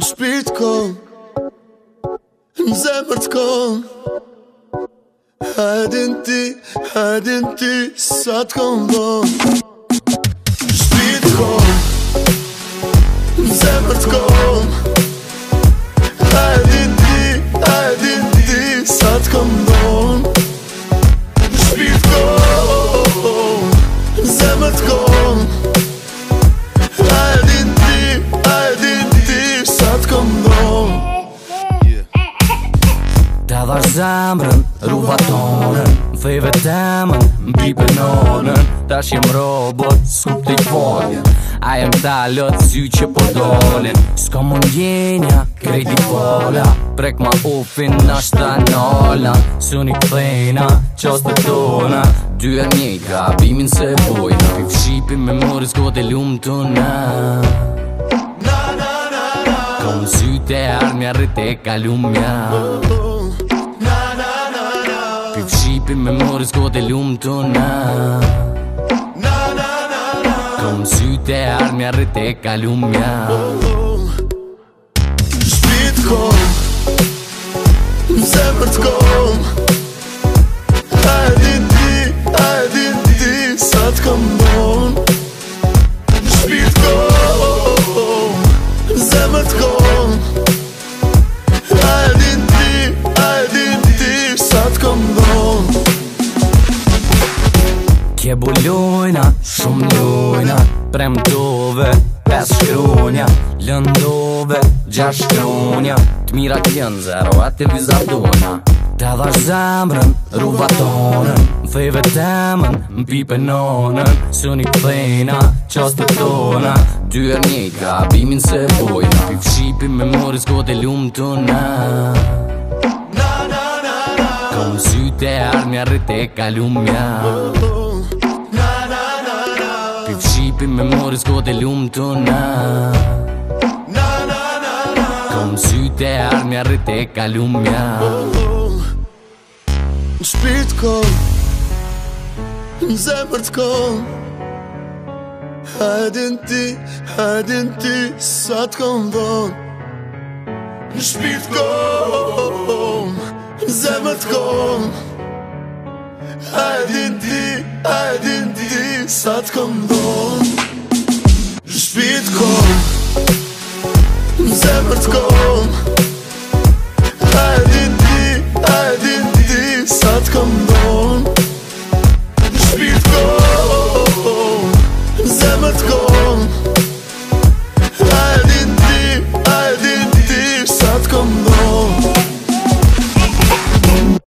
Në shpirt kom Në zemër të kom Hedin ti, hedin ti Sa të kom Par zemrën, ruva tonën Në fejve temën, mbi për Tash jem robot, s'kupt t'i këponjen A jem talot, zyj që po donen S'ka mund jenja, krejt Prek ma ofin, nash ta nalla S'u një fejna, qas të tona Dua njejka, bimin se bojna Pif shqipin, me mori s'kote lumë t'una Na na na na Ka mund zyj armja, rrit e ka Ti qipi me mori s'ko dhe lumë të na Na, na, na, na Kom syte armja rrit e ka lumë Shpit kom Zemër për t'kom Shpit kom bulojna Shumë ljojna Premtove Pes shkronja Lëndove Gjash shkronja Të mira t'jën zero A të vizardona Të dhash zemrën Ruva tonën Fejve temën Mpipe nonën Suni plena Qas të tona Dyër një bimin se bojna Pi fshipi me mori s'ko të lumë të na Na na na na Kom syte armja rrit e kalumja Na pi me mori s'kote lumë të na Na na na na Kom syte armja rrite ka lumja Në shpirt kom Në zemër t'kom Hajdin ti, hajdin ti, sa t'kom dhon Në shpirt kom Në zemër t'kom Hajdin ti, hajdin ti, sa t'kom dhon швидко в земерському